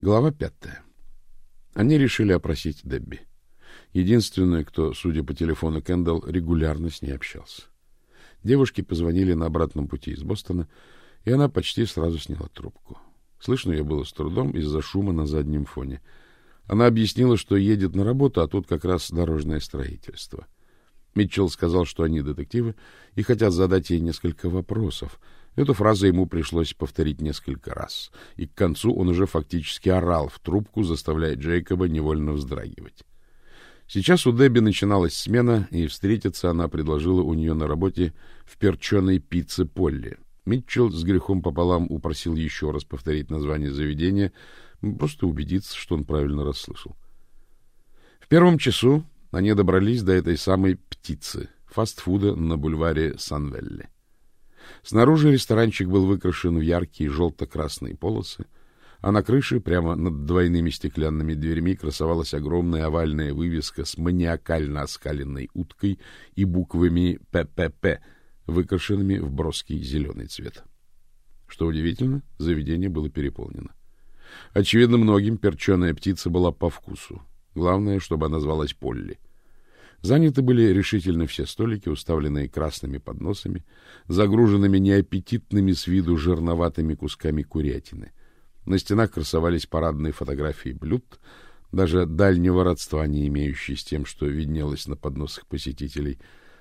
Глава пятая. Они решили опросить Дебби. Единственную, кто, судя по телефону Кендалл, регулярно с ней общался. Девушки позвонили на обратном пути из Бостона, и она почти сразу сняла трубку. Слышно ее было с трудом из-за шума на заднем фоне. Она объяснила, что едет на работу, а тут как раз дорожное строительство. Митчелл сказал, что они детективы и хотят задать ей несколько вопросов — Эту фразу ему пришлось повторить несколько раз, и к концу он уже фактически орал в трубку, заставляя Джейкоба невольно вздрагивать. Сейчас у Дебби начиналась смена, и встретиться она предложила у нее на работе в перченой пицце Полли. Митчелл с грехом пополам упросил еще раз повторить название заведения, просто убедиться, что он правильно расслышал. В первом часу они добрались до этой самой птицы, фастфуда на бульваре Санвелли. Снаружи ресторанчик был выкрашен в яркие желто-красные полосы, а на крыше, прямо над двойными стеклянными дверьми, красовалась огромная овальная вывеска с маниакально оскаленной уткой и буквами «ППП», выкрашенными в броский зеленый цвет. Что удивительно, заведение было переполнено. Очевидно, многим перченая птица была по вкусу. Главное, чтобы она звалась Полли. Заняты были решительно все столики, уставленные красными подносами, загруженными неаппетитными с виду жирноватыми кусками курятины. На стенах красовались парадные фотографии блюд, даже дальнего родства не имеющие с тем, что виднелось на подносах посетителей.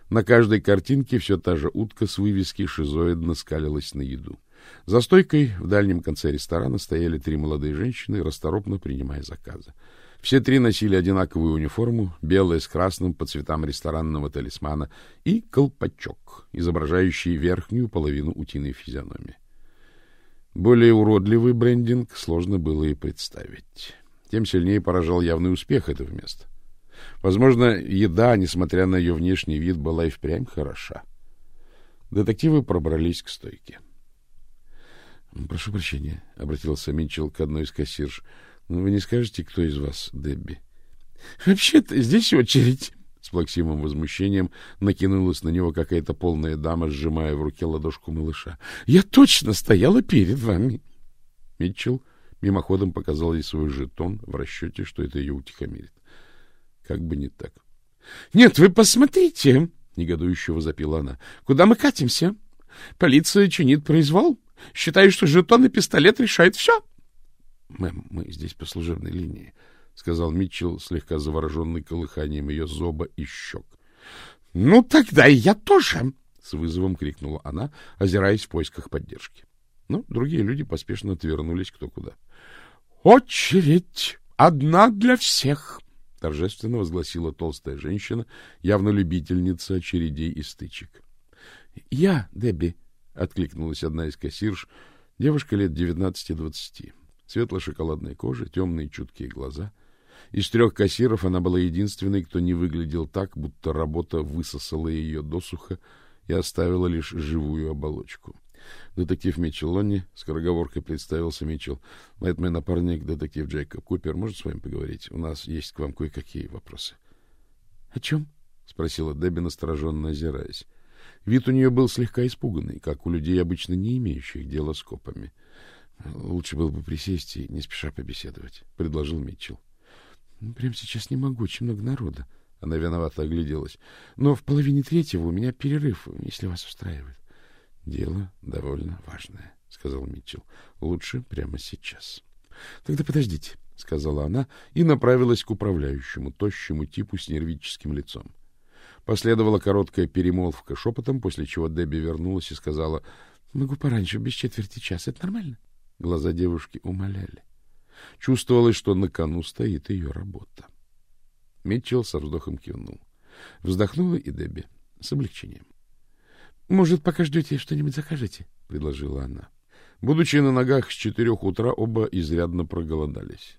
На каждой картинке все та же утка с вывески шизоидно скалилась на еду. За стойкой в дальнем конце ресторана стояли три молодые женщины, расторопно принимая заказы. Все три носили одинаковую униформу, белая с красным по цветам ресторанного талисмана, и колпачок, изображающий верхнюю половину утиной физиономии. Более уродливый брендинг сложно было и представить. Тем сильнее поражал явный успех этого места. Возможно, еда, несмотря на ее внешний вид, была и впрямь хороша. Детективы пробрались к стойке. — Прошу прощения, — обратился Минчел к одной из кассирш. Ну, вы не скажете, кто из вас Дебби? — Вообще-то здесь очередь. С плаксивым возмущением накинулась на него какая-то полная дама, сжимая в руке ладошку малыша. — Я точно стояла перед вами. Митчелл мимоходом показал ей свой жетон в расчете, что это ее утихомирит. Как бы не так. — Нет, вы посмотрите! — негодующе возопила она. — Куда мы катимся? Полиция чинит произвол. Считаю, что жетон и пистолет решают все. —— Мэм, мы здесь по служебной линии, — сказал Митчелл, слегка завороженный колыханием ее зоба и щек. — Ну, тогда и я тоже! — с вызовом крикнула она, озираясь в поисках поддержки. Но другие люди поспешно отвернулись кто куда. — Очередь! Одна для всех! — торжественно возгласила толстая женщина, явно любительница очередей и стычек. — Я, Дебби, — откликнулась одна из кассирш, девушка лет девятнадцати-двадцати. Светло-шоколадная кожа, темные чуткие глаза. Из трех кассиров она была единственной, кто не выглядел так, будто работа высосала ее досуха и оставила лишь живую оболочку. Детектив Митчелл Лонни скороговоркой представился Митчелл. Это мой напарник, детектив Джейкоб Купер. Может с вами поговорить? У нас есть к вам кое-какие вопросы. — О чем? — спросила Дебби, настороженно озираясь. Вид у нее был слегка испуганный, как у людей, обычно не имеющих дела с копами. —— Лучше было бы присесть и не спеша побеседовать, — предложил Митчелл. Ну, — Прямо сейчас не могу, очень много народа. Она виновато огляделась. — Но в половине третьего у меня перерыв, если вас устраивает. — Дело довольно важное, — сказал Митчелл. — Лучше прямо сейчас. — Тогда подождите, — сказала она и направилась к управляющему, тощему типу с нервическим лицом. Последовала короткая перемолвка шепотом, после чего Дебби вернулась и сказала, — Могу пораньше, без четверти часа. Это нормально? Глаза девушки умоляли. Чувствовалось, что на кону стоит ее работа. Митчелл со вздохом кивнул. Вздохнула и Дебби с облегчением. — Может, пока ждете, что-нибудь закажете? — предложила она. Будучи на ногах с четырех утра, оба изрядно проголодались.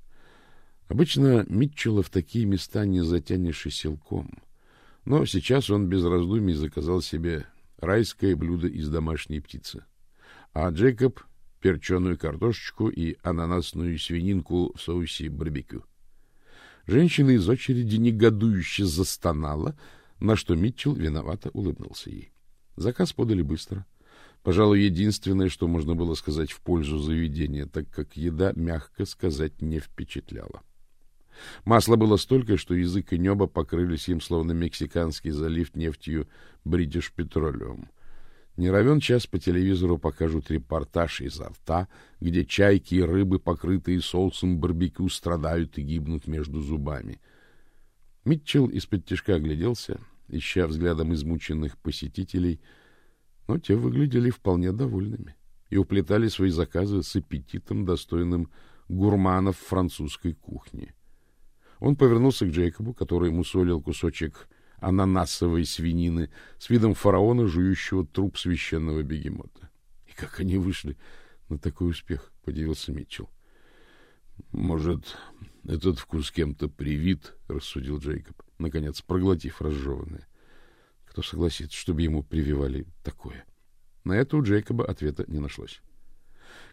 Обычно Митчелла в такие места не затянешь и силком. Но сейчас он без раздумий заказал себе райское блюдо из домашней птицы. А Джейкоб перченую картошечку и ананасную свининку в соусе барбекю. Женщина из очереди негодующе застонала, на что Митчелл виновато улыбнулся ей. Заказ подали быстро. Пожалуй, единственное, что можно было сказать в пользу заведения, так как еда, мягко сказать, не впечатляла. Масла было столько, что язык и небо покрылись им, словно мексиканский залив нефтью British Petroleum. Не равен час по телевизору покажут репортаж изо рта, где чайки и рыбы, покрытые соусом барбекю, страдают и гибнут между зубами. Митчелл из-под тяжка огляделся, ища взглядом измученных посетителей, но те выглядели вполне довольными и уплетали свои заказы с аппетитом, достойным гурманов французской кухни. Он повернулся к Джейкобу, который мусолил кусочек ананасовой свинины с видом фараона, жующего труп священного бегемота. И как они вышли на такой успех, подивился Митчелл. Может, этот вкус кем-то привит, рассудил Джейкоб, наконец проглотив разжеванное. Кто согласится, чтобы ему прививали такое? На это у Джейкоба ответа не нашлось.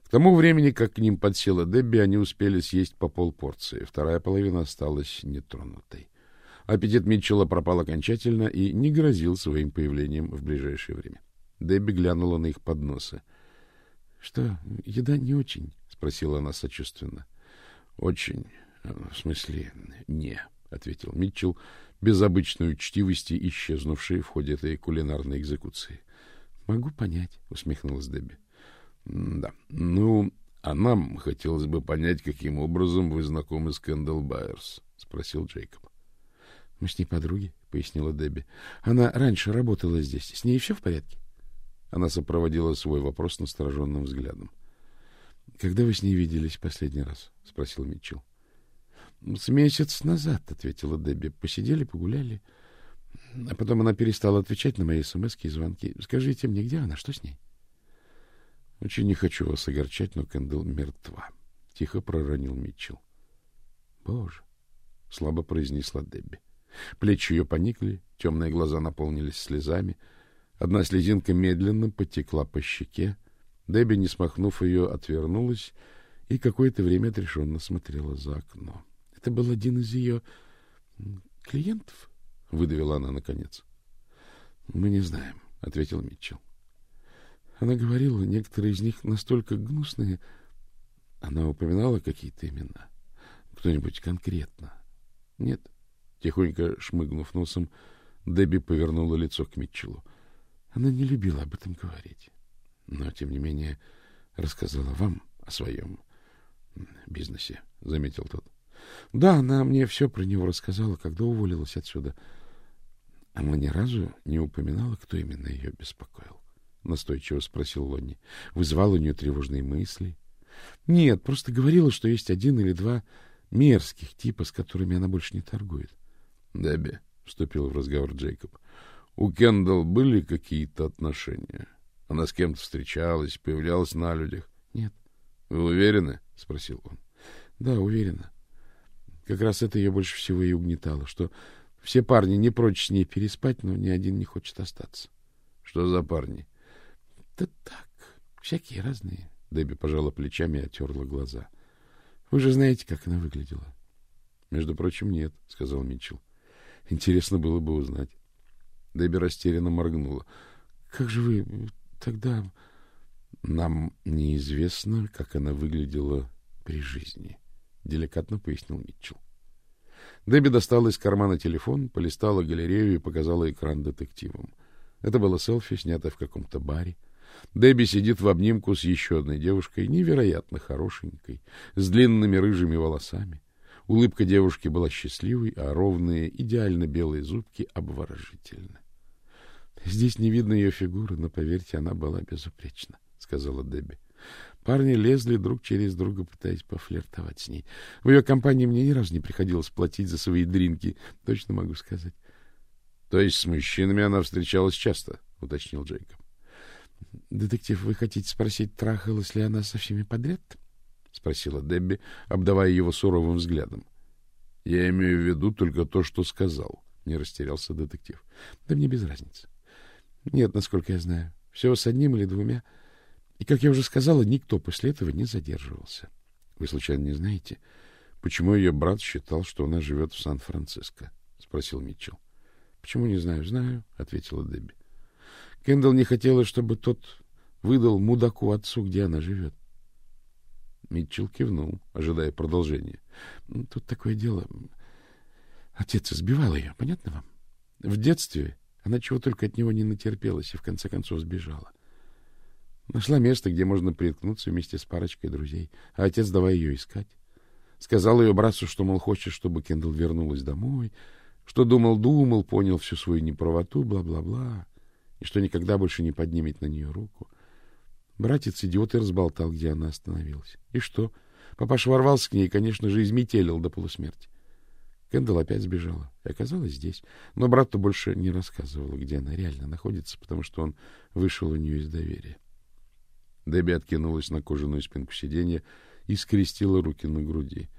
К тому времени, как к ним подсела Дебби, они успели съесть по полпорции. Вторая половина осталась нетронутой. Аппетит Митчелла пропал окончательно и не грозил своим появлением в ближайшее время. Дебби глянула на их подносы. — Что, еда не очень? — спросила она сочувственно. — Очень. В смысле, не, — ответил Митчелл, без обычной учтивости, исчезнувшей в ходе этой кулинарной экзекуции. — Могу понять, — усмехнулась Дебби. — Да. Ну, а нам хотелось бы понять, каким образом вы знакомы с Кэндалл Байерс, — спросил Джейкоб. — Мы с ней подруги, — пояснила Дебби. — Она раньше работала здесь. С ней все в порядке? Она сопроводила свой вопрос настороженным взглядом. — Когда вы с ней виделись последний раз? — спросил Митчелл. — С месяц назад, — ответила Дебби. — Посидели, погуляли. А потом она перестала отвечать на мои смс и звонки. Скажите мне, где она? Что с ней? — Очень не хочу вас огорчать, но Кэндл мертва. Тихо проронил Митчелл. — Боже! — слабо произнесла Дебби. Плечи ее поникли, темные глаза наполнились слезами. Одна слезинка медленно потекла по щеке. Дебби, не смахнув ее, отвернулась и какое-то время отрешенно смотрела за окно. — Это был один из ее клиентов? — выдавила она наконец. — Мы не знаем, — ответил Митчелл. Она говорила, некоторые из них настолько гнусные. Она упоминала какие-то имена? Кто-нибудь конкретно? Нет. Тихонько шмыгнув носом, Дебби повернула лицо к Митчеллу. Она не любила об этом говорить, но, тем не менее, рассказала вам о своем бизнесе, — заметил тот. — Да, она мне все про него рассказала, когда уволилась отсюда. Она ни разу не упоминала, кто именно ее беспокоил. — настойчиво спросил Лонни. — Вызвал у нее тревожные мысли? — Нет, просто говорила, что есть один или два мерзких типа, с которыми она больше не торгует. —— Дебби, — вступил в разговор Джейкоб, — у Кендалл были какие-то отношения? Она с кем-то встречалась, появлялась на людях? — Нет. — Вы уверены? — спросил он. — Да, уверена. Как раз это ее больше всего и угнетало, что все парни не прочь с ней переспать, но ни один не хочет остаться. — Что за парни? — Да так, всякие разные. Дебби пожала плечами и оттерла глаза. — Вы же знаете, как она выглядела. — Между прочим, нет, — сказал Митчелл. Интересно было бы узнать. Дебби растерянно моргнула. — Как же вы тогда... Нам неизвестно, как она выглядела при жизни, — деликатно пояснил Митчелл. Дебби достала из кармана телефон, полистала галерею и показала экран детективам. Это было селфи, снятое в каком-то баре. Дебби сидит в обнимку с еще одной девушкой, невероятно хорошенькой, с длинными рыжими волосами. Улыбка девушки была счастливой, а ровные, идеально белые зубки обворожительны. — Здесь не видно ее фигуры, но, поверьте, она была безупречна, — сказала Дебби. Парни лезли друг через друга, пытаясь пофлиртовать с ней. В ее компании мне ни разу не приходилось платить за свои дринки, точно могу сказать. — То есть с мужчинами она встречалась часто? — уточнил Джейкоб. — Детектив, вы хотите спросить, трахалась ли она со всеми подряд? —— спросила Дебби, обдавая его суровым взглядом. — Я имею в виду только то, что сказал, — не растерялся детектив. — Да мне без разницы. — Нет, насколько я знаю. Всего с одним или двумя. И, как я уже сказала, никто после этого не задерживался. Вы, случайно, не знаете, почему ее брат считал, что она живет в Сан-Франциско? — спросил Митчелл. — Почему не знаю? — Знаю, — ответила Дебби. Кендалл не хотела, чтобы тот выдал мудаку отцу, где она живет. Митчелл кивнул, ожидая продолжения. — Тут такое дело. Отец избивал ее, понятно вам? В детстве она чего только от него не натерпелась и в конце концов сбежала. Нашла место, где можно приткнуться вместе с парочкой друзей, а отец давай ее искать. Сказал ее братцу, что, мол, хочет, чтобы Кендалл вернулась домой, что думал-думал, понял всю свою неправоту, бла-бла-бла, и что никогда больше не поднимет на нее руку. Братец идиот и разболтал, где она остановилась. И что? Папаша ворвался к ней и, конечно же, изметелил до полусмерти. Кендалл опять сбежала и оказалась здесь. Но брату больше не рассказывала, где она реально находится, потому что он вышел у нее из доверия. Дебби откинулась на кожаную спинку сиденья и скрестила руки на груди.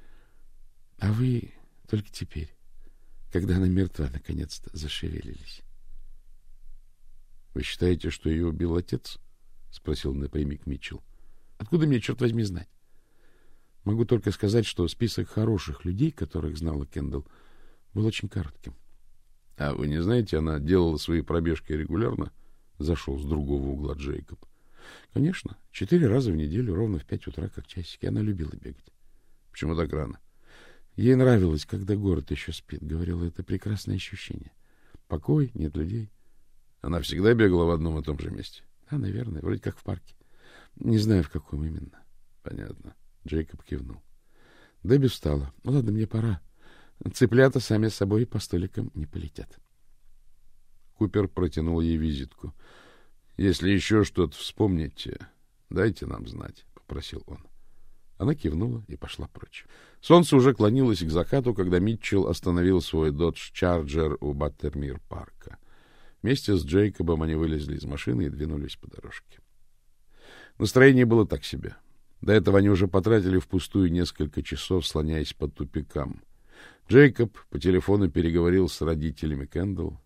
— А вы только теперь, когда она мертва, наконец-то зашевелились. — Вы считаете, что ее убил отец? — спросил напрямик Митчелл. — Откуда мне, черт возьми, знать? Могу только сказать, что список хороших людей, которых знала Кендалл, был очень коротким. — А вы не знаете, она делала свои пробежки регулярно? — зашел с другого угла Джейкоб. — Конечно, четыре раза в неделю, ровно в пять утра, как часики. Она любила бегать. Почему так рано? Ей нравилось, когда город еще спит. Говорила, это прекрасное ощущение. Покой, нет людей. Она всегда бегала в одном и том же месте? Да, наверное, вроде как в парке. Не знаю, в каком именно. Понятно. Джейкоб кивнул. Дебби встала. Ну ладно, мне пора. Цыплята сами собой по столикам не полетят. Купер протянул ей визитку. Если еще что-то вспомните, дайте нам знать, попросил он. Она кивнула и пошла прочь. Солнце уже клонилось к закату, когда Митчелл остановил свой Dodge Charger у Баттермир-парка. Вместе с Джейкобом они вылезли из машины и двинулись по дорожке. Настроение было так себе. До этого они уже потратили впустую несколько часов, слоняясь по тупикам. Джейкоб по телефону переговорил с родителями Кэндалл.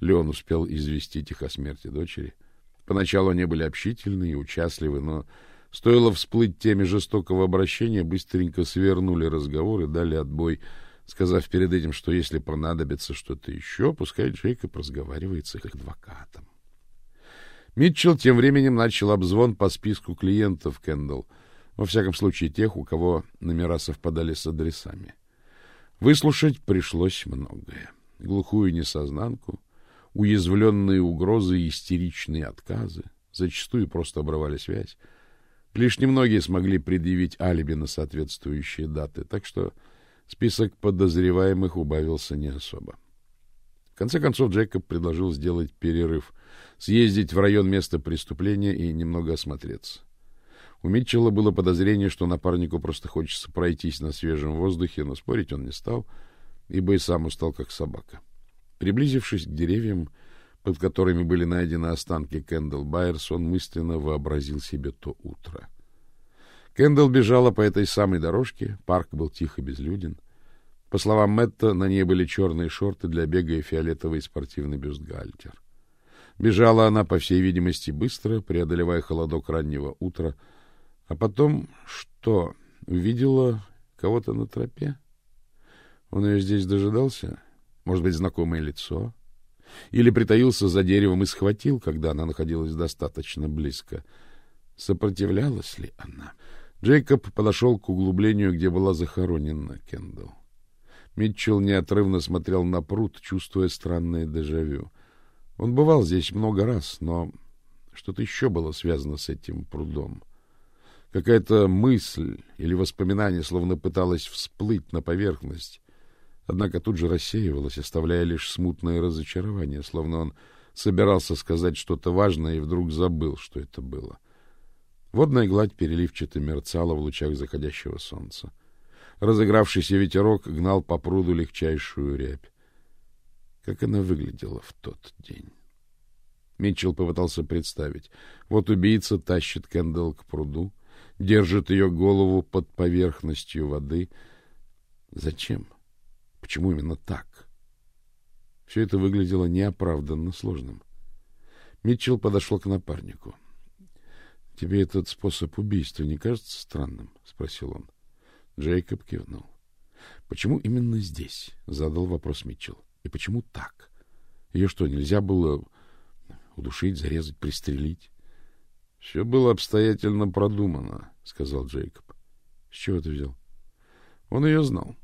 Леон успел известить их о смерти дочери — Поначалу они были общительны и участливы, но стоило всплыть теме жестокого обращения, быстренько свернули разговор и дали отбой, сказав перед этим, что если понадобится что-то еще, пускай Джейкоб разговаривает с их адвокатом. Митчелл тем временем начал обзвон по списку клиентов Кендалл, во всяком случае тех, у кого номера совпадали с адресами. Выслушать пришлось многое. Глухую несознанку, уязвленные угрозы и истеричные отказы, зачастую просто обрывали связь. Лишь немногие смогли предъявить алиби на соответствующие даты, так что список подозреваемых убавился не особо. В конце концов Джейкоб предложил сделать перерыв, съездить в район места преступления и немного осмотреться. У Митчелла было подозрение, что напарнику просто хочется пройтись на свежем воздухе, но спорить он не стал, ибо и сам устал как собака. Приблизившись к деревьям, под которыми были найдены останки Кендалл Байерс, он мысленно вообразил себе то утро. Кендалл бежала по этой самой дорожке, парк был тихо безлюден. По словам Мэтта, на ней были черные шорты для бега и фиолетовый спортивный бюстгальтер. Бежала она, по всей видимости, быстро, преодолевая холодок раннего утра, а потом что? Увидела кого-то на тропе? Он ее здесь дожидался? Может быть, знакомое лицо? Или притаился за деревом и схватил, когда она находилась достаточно близко? Сопротивлялась ли она? Джейкоб подошел к углублению, где была захоронена Кендалл. Митчелл неотрывно смотрел на пруд, чувствуя странное дежавю. Он бывал здесь много раз, но что-то еще было связано с этим прудом. Какая-то мысль или воспоминание словно пыталась всплыть на поверхность, однако тут же рассеивалась, оставляя лишь смутное разочарование, словно он собирался сказать что-то важное и вдруг забыл, что это было. Водная гладь переливчато мерцала в лучах заходящего солнца. Разыгравшийся ветерок гнал по пруду легчайшую рябь. Как она выглядела в тот день? Митчелл попытался представить. Вот убийца тащит Кэндалл к пруду, держит ее голову под поверхностью воды. Зачем? Почему именно так? Все это выглядело неоправданно сложным. Митчелл подошел к напарнику. — Тебе этот способ убийства не кажется странным? — спросил он. Джейкоб кивнул. — Почему именно здесь? — задал вопрос Митчелл. — И почему так? Ее что, нельзя было удушить, зарезать, пристрелить? — Все было обстоятельно продумано, сказал Джейкоб. С чего ты взял? Он ее знал.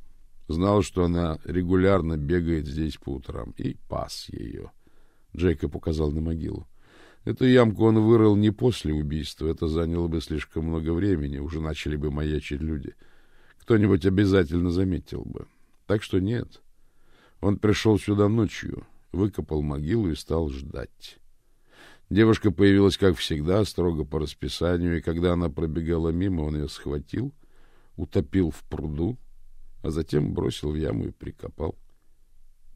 Знал, что она регулярно бегает здесь по утрам, и пас ее. Джейкоб указал на могилу. Эту ямку он вырыл не после убийства, это заняло бы слишком много времени, уже начали бы маячить люди. Кто-нибудь обязательно заметил бы. Так что нет. Он пришел сюда ночью, выкопал могилу и стал ждать. Девушка появилась, как всегда, строго по расписанию, и когда она пробегала мимо, он ее схватил, утопил в пруду, а затем бросил в яму и прикопал.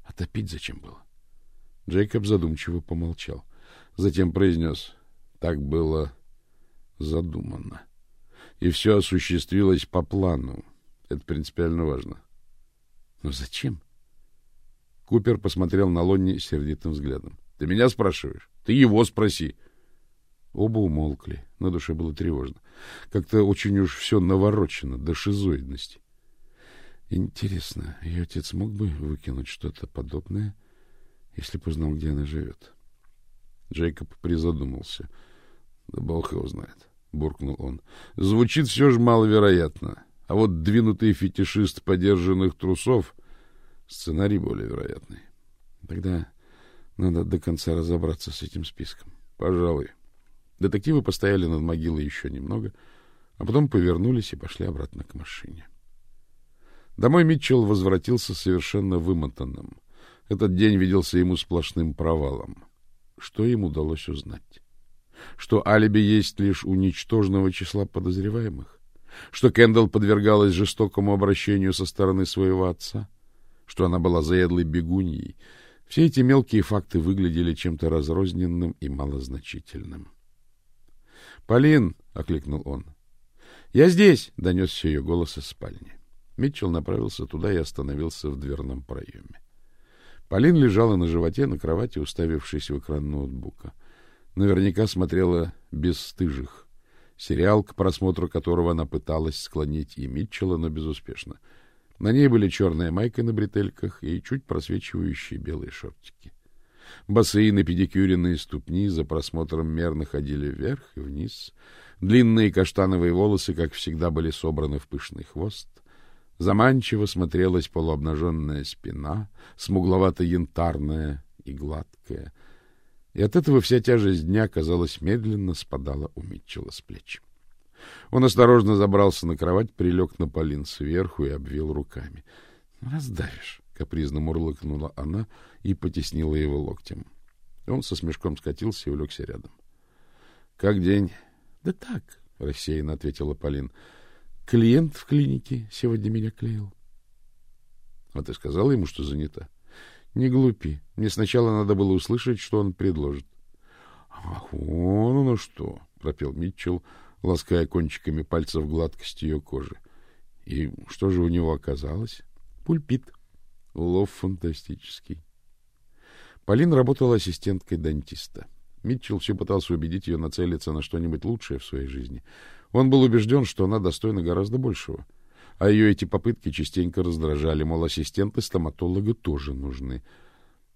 А топить зачем было? Джейкоб задумчиво помолчал. Затем произнес, так было задумано. И все осуществилось по плану. Это принципиально важно. Но зачем? Купер посмотрел на Лонни сердитым взглядом. — Ты меня спрашиваешь? Ты его спроси. Оба умолкли. На душе было тревожно. Как-то очень уж все наворочено до шизоидности. Интересно, ее отец мог бы выкинуть что-то подобное, если бы узнал, где она живет? Джейкоб призадумался. — Да бог его знает, — буркнул он. — Звучит все же маловероятно. А вот двинутый фетишист подержанных трусов — сценарий более вероятный. Тогда надо до конца разобраться с этим списком. Пожалуй. Детективы постояли над могилой еще немного, а потом повернулись и пошли обратно к машине. Домой Митчелл возвратился совершенно вымотанным. Этот день виделся ему сплошным провалом. Что им удалось узнать? Что алиби есть лишь у ничтожного числа подозреваемых? Что Кендалл подвергалась жестокому обращению со стороны своего отца? Что она была заедлой бегуньей? Все эти мелкие факты выглядели чем-то разрозненным и малозначительным. «Полин!» — окликнул он. «Я здесь!» — донесся ее голос из спальни. Митчелл направился туда и остановился в дверном проеме. Полин лежала на животе на кровати, уставившись в экран ноутбука. Наверняка смотрела «Бесстыжих», сериал, к просмотру которого она пыталась склонить и Митчелла, но безуспешно — на ней были черная майка на бретельках и чуть просвечивающие белые шортики. Босые напедикюренные ступни за просмотром мерно ходили вверх и вниз. Длинные каштановые волосы, как всегда, были собраны в пышный хвост. Заманчиво смотрелась полуобнаженная спина, смугловато-янтарная и гладкая. И от этого вся тяжесть дня, казалось, медленно спадала у Митчелла с плеч. Он осторожно забрался на кровать, прилег на Полин сверху и обвил руками. — Раздавишь, — капризно мурлыкнула она и потеснила его локтем. Он со смешком скатился и улегся рядом. — Как день? — Да так, — рассеянно ответила Полин. — Клиент в клинике сегодня меня клеил. — А ты сказала ему, что занята? — Не глупи. Мне сначала надо было услышать, что он предложит. — Ах, вон оно что! — пропел Митчелл, лаская кончиками пальцев гладкость ее кожи. И что же у него оказалось? Пульпит. Улов фантастический. Полин работала ассистенткой дантиста. Митчелл все пытался убедить ее нацелиться на что-нибудь лучшее в своей жизни. Он был убежден, что она достойна гораздо большего. А ее эти попытки частенько раздражали, мол, ассистенты стоматолога тоже нужны.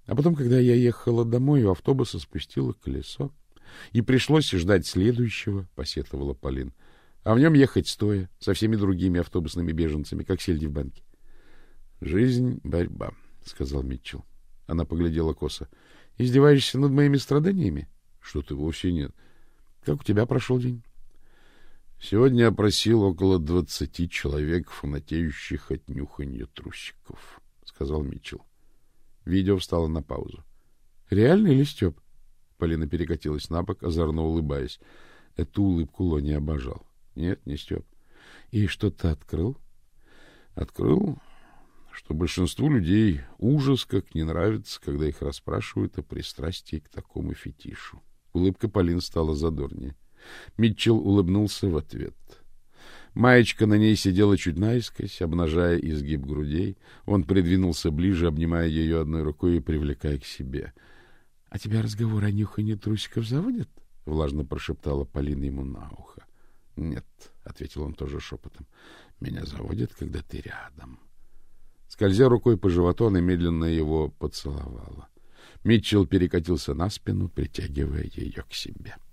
А потом, когда я ехала домой, у автобуса спустила колесо. И пришлось ждать следующего, — посетовала Полин. А в нем ехать стоя, со всеми другими автобусными беженцами, как сельди в банке. — Жизнь — борьба, — сказал Митчелл. Она поглядела косо. — Издеваешься над моими страданиями? — Что ты, вовсе нет. — Как у тебя прошел день? — Сегодня опросил около двадцати человек, фанатеющих от нюханья трусиков, — сказал Митчелл. Видео встало на паузу. — Реально или Степ? Полина перекатилась на бок, озорно улыбаясь. Эту улыбку Лони обожал. Нет, не Степ. И что ты открыл? Открыл, что большинству людей ужас как не нравится, когда их расспрашивают о пристрастии к такому фетишу. Улыбка Полин стала задорнее. Митчелл улыбнулся в ответ. Маечка на ней сидела чуть наискось, обнажая изгиб грудей. Он придвинулся ближе, обнимая ее одной рукой и привлекая к себе —— А тебя разговор о нюхании трусиков заводит? — влажно прошептала Полина ему на ухо. — Нет, — ответил он тоже шепотом. — Меня заводит, когда ты рядом. Скользя рукой по животу, она медленно его поцеловала. Митчелл перекатился на спину, притягивая ее к себе. —